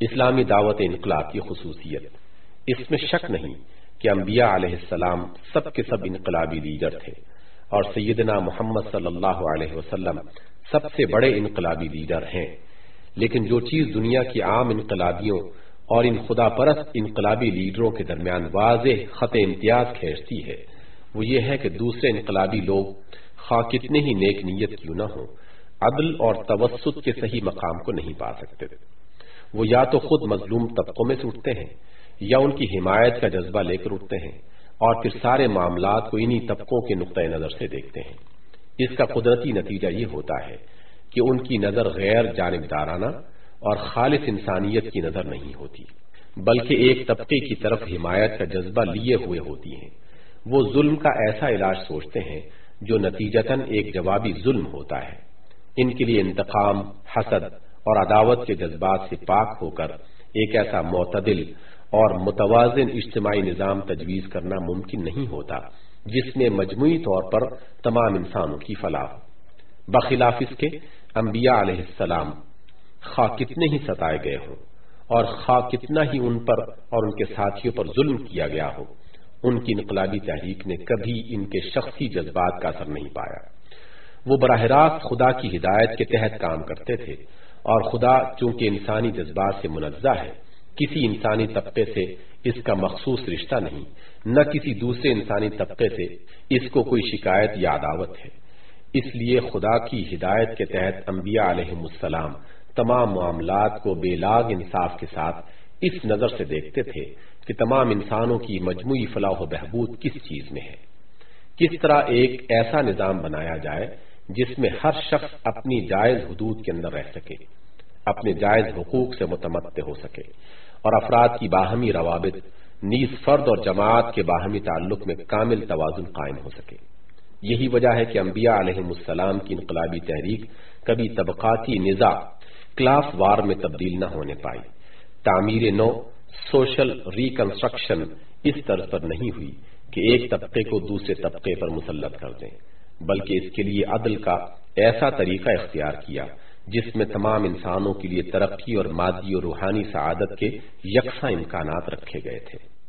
اسلامی دعوت انقلاب کی خصوصیت۔ اس میں شک نہیں کہ انبیاء علیہ السلام سب کے سب انقلابی لیڈر تھے اور سیدنا محمد صلی اللہ علیہ وسلم سب سے بڑے انقلابی لیڈر ہیں۔ لیکن جو چیز دنیا کی عام انقلابیوں اور ان خدا پرست انقلابی لیڈروں کے درمیان واضح خط امتیاز کھینچتی ہے، وہ یہ ہے کہ دوسرے انقلابی لوگ خواہ کتنے ہی نیک نیت کیوں نہ ہوں، عدل اور توسط کے صحیح مقام کو نہیں پا سکتے۔ وہ یا تو خود مظلوم طبقوں میں سے اٹھتے ہیں، یا ان کی حمایت کا جذبہ لے کر اٹھتے ہیں، اور پھر سارے معاملات کو انہی طبقوں کے نقطۂ نظر سے دیکھتے ہیں۔ اس کا قدرتی نتیجہ یہ ہوتا ہے کہ ان کی نظر غیر جانبدارانہ اور خالص انسانیت کی نظر نہیں ہوتی، بلکہ ایک طبقے کی طرف حمایت کا جذبہ لیے ہوئے ہوتی ہیں۔ وہ ظلم کا ایسا علاج سوچتے ہیں جو نتیجتاً ایک جوابی ظلم ہوتا ہے۔ ان کے لیے انتقام، حسد اور عداوت کے جذبات سے پاک ہو کر ایک ایسا معتدل اور متوازن اجتماعی نظام تجویز کرنا ممکن نہیں ہوتا، جس میں مجموعی طور پر تمام انسانوں کی فلاح ہو۔ بخلاف اس کے انبیاء علیہ السلام خواہ کتنے ہی ستائے گئے ہوں اور خواہ کتنا ہی ان پر اور ان کے ساتھیوں پر ظلم کیا گیا ہو، ان کی انقلابی تحریک نے کبھی ان کے شخصی جذبات کا اثر نہیں پایا۔ وہ براہ راست خدا کی ہدایت کے تحت کام کرتے تھے اور خدا چونکہ انسانی جذبات سے منزہ ہے، کسی انسانی طبقے سے اس کا مخصوص رشتہ نہیں، نہ کسی دوسرے انسانی طبقے سے اس کو کوئی شکایت یا عداوت ہے۔ اس لیے خدا کی ہدایت کے تحت انبیاء علیہ السلام تمام معاملات کو بے لاگ انصاف کے ساتھ اس نظر سے دیکھتے تھے کہ تمام انسانوں کی مجموعی فلاح و بہبود کس چیز میں ہے۔ کس طرح ایک ایسا نظام بنایا جائے جس میں ہر شخص اپنی جائز حدود کے اندر رہ سکے، اپنے جائز حقوق سے متمد ہو سکے۔ اور افراد کی باہمی روابط، نیز فرد اور جماعت کے باہمی تعلق میں کامل توازن قائم ہو سکے۔ یہی وجہ ہے کہ انبیاء علیہ السلام کی انقلابی تحریک کبھی طبقاتی نظا کلاس وار میں تبدیل نہ ہونے پائی۔ تعمیر نو، سوشل ریکنسٹرکشن اس طرز پر نہیں ہوئی کہ ایک طبقے کو دوسرے طبقے پر مسلط کر دیں۔ بلکہ اس کے لیے عدل کا ایسا طریقہ اختیار کیا، جس میں تمام انسانوں کے لیے ترقی اور مادی اور روحانی سعادت کے یکساں امکانات رکھے گئے تھے۔